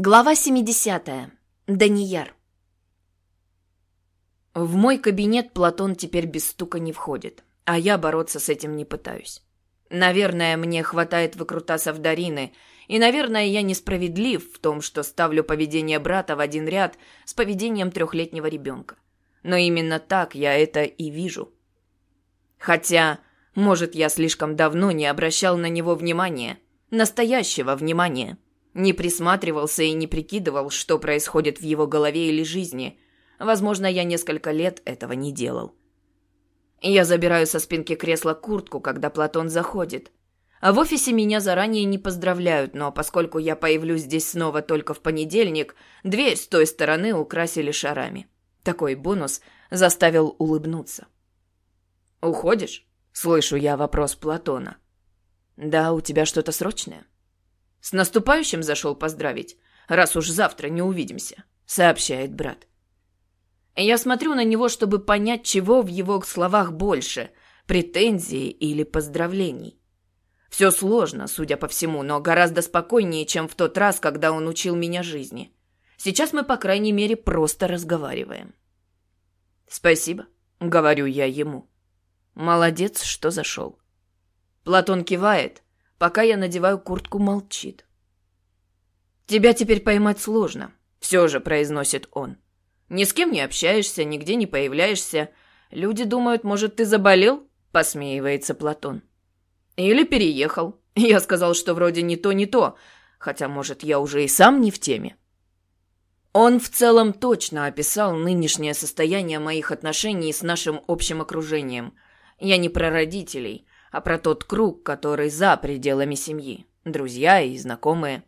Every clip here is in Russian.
Глава 70. Данияр. В мой кабинет Платон теперь без стука не входит, а я бороться с этим не пытаюсь. Наверное, мне хватает выкрутасов Дарины, и, наверное, я несправедлив в том, что ставлю поведение брата в один ряд с поведением трехлетнего ребенка. Но именно так я это и вижу. Хотя, может, я слишком давно не обращал на него внимания, настоящего внимания – не присматривался и не прикидывал, что происходит в его голове или жизни. Возможно, я несколько лет этого не делал. Я забираю со спинки кресла куртку, когда Платон заходит. А в офисе меня заранее не поздравляют, но поскольку я появлюсь здесь снова только в понедельник, дверь с той стороны украсили шарами. Такой бонус заставил улыбнуться. «Уходишь?» — слышу я вопрос Платона. «Да, у тебя что-то срочное?» «С наступающим зашел поздравить, раз уж завтра не увидимся», — сообщает брат. Я смотрю на него, чтобы понять, чего в его словах больше — претензии или поздравлений. Все сложно, судя по всему, но гораздо спокойнее, чем в тот раз, когда он учил меня жизни. Сейчас мы, по крайней мере, просто разговариваем. «Спасибо», — говорю я ему. «Молодец, что зашел». Платон кивает, Пока я надеваю куртку, молчит. «Тебя теперь поймать сложно», — все же произносит он. «Ни с кем не общаешься, нигде не появляешься. Люди думают, может, ты заболел?» — посмеивается Платон. «Или переехал. Я сказал, что вроде не то, не то, хотя, может, я уже и сам не в теме». Он в целом точно описал нынешнее состояние моих отношений с нашим общим окружением. Я не про родителей, а про тот круг, который за пределами семьи. Друзья и знакомые.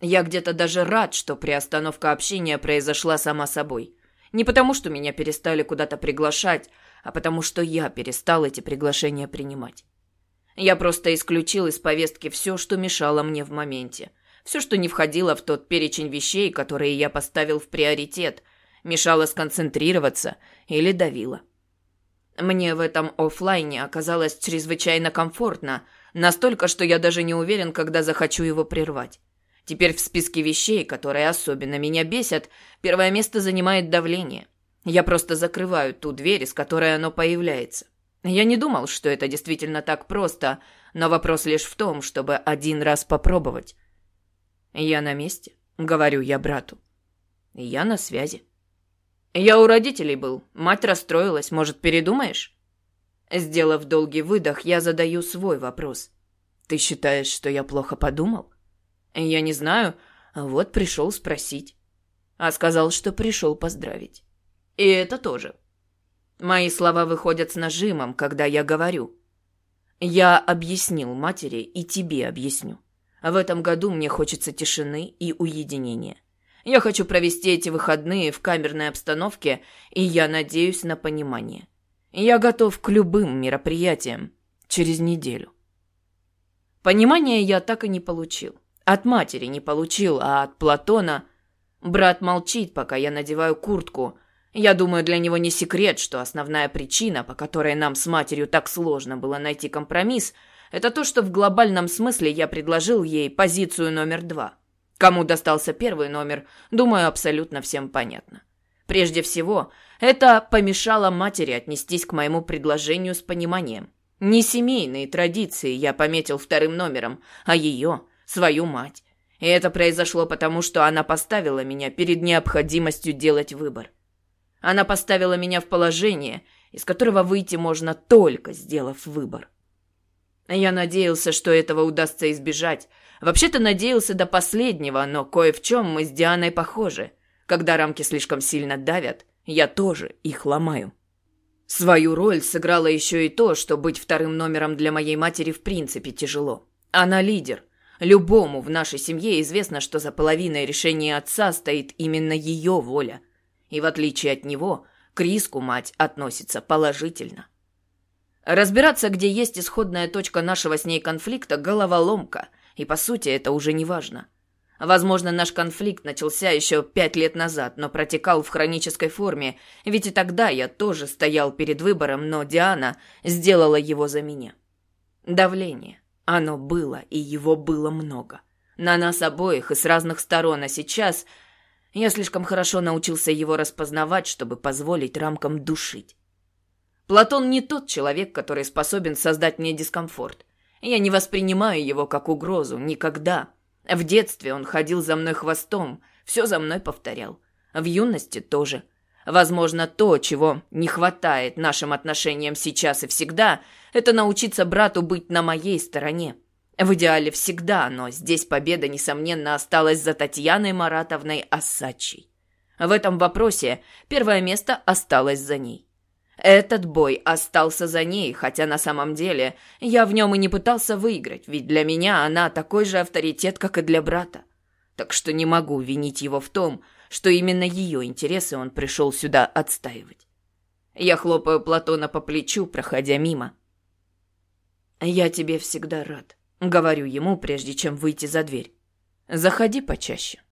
Я где-то даже рад, что приостановка общения произошла сама собой. Не потому, что меня перестали куда-то приглашать, а потому, что я перестал эти приглашения принимать. Я просто исключил из повестки все, что мешало мне в моменте. Все, что не входило в тот перечень вещей, которые я поставил в приоритет, мешало сконцентрироваться или давило. Мне в этом офлайне оказалось чрезвычайно комфортно, настолько, что я даже не уверен, когда захочу его прервать. Теперь в списке вещей, которые особенно меня бесят, первое место занимает давление. Я просто закрываю ту дверь, из которой оно появляется. Я не думал, что это действительно так просто, но вопрос лишь в том, чтобы один раз попробовать. «Я на месте», — говорю я брату. «Я на связи». «Я у родителей был. Мать расстроилась. Может, передумаешь?» Сделав долгий выдох, я задаю свой вопрос. «Ты считаешь, что я плохо подумал?» «Я не знаю. Вот пришел спросить». А сказал, что пришел поздравить. И это тоже. Мои слова выходят с нажимом, когда я говорю. Я объяснил матери и тебе объясню. В этом году мне хочется тишины и уединения. Я хочу провести эти выходные в камерной обстановке, и я надеюсь на понимание. Я готов к любым мероприятиям через неделю. Понимания я так и не получил. От матери не получил, а от Платона... Брат молчит, пока я надеваю куртку. Я думаю, для него не секрет, что основная причина, по которой нам с матерью так сложно было найти компромисс, это то, что в глобальном смысле я предложил ей позицию номер два – Кому достался первый номер, думаю, абсолютно всем понятно. Прежде всего, это помешало матери отнестись к моему предложению с пониманием. Не семейные традиции я пометил вторым номером, а ее, свою мать. И это произошло потому, что она поставила меня перед необходимостью делать выбор. Она поставила меня в положение, из которого выйти можно только сделав выбор. Я надеялся, что этого удастся избежать, Вообще-то надеялся до последнего, но кое в чем мы с Дианой похожи. Когда рамки слишком сильно давят, я тоже их ломаю. Свою роль сыграло еще и то, что быть вторым номером для моей матери в принципе тяжело. Она лидер. Любому в нашей семье известно, что за половиной решения отца стоит именно ее воля. И в отличие от него, к риску мать относится положительно. Разбираться, где есть исходная точка нашего с ней конфликта, головоломка – и по сути это уже не важно. Возможно, наш конфликт начался еще пять лет назад, но протекал в хронической форме, ведь и тогда я тоже стоял перед выбором, но Диана сделала его за меня. Давление. Оно было, и его было много. На нас обоих и с разных сторон, а сейчас я слишком хорошо научился его распознавать, чтобы позволить рамкам душить. Платон не тот человек, который способен создать мне дискомфорт. Я не воспринимаю его как угрозу, никогда. В детстве он ходил за мной хвостом, все за мной повторял. В юности тоже. Возможно, то, чего не хватает нашим отношениям сейчас и всегда, это научиться брату быть на моей стороне. В идеале всегда, но здесь победа, несомненно, осталась за Татьяной Маратовной Осадчей. В этом вопросе первое место осталось за ней. Этот бой остался за ней, хотя на самом деле я в нем и не пытался выиграть, ведь для меня она такой же авторитет, как и для брата. Так что не могу винить его в том, что именно ее интересы он пришел сюда отстаивать. Я хлопаю Платона по плечу, проходя мимо. «Я тебе всегда рад», — говорю ему, прежде чем выйти за дверь. «Заходи почаще».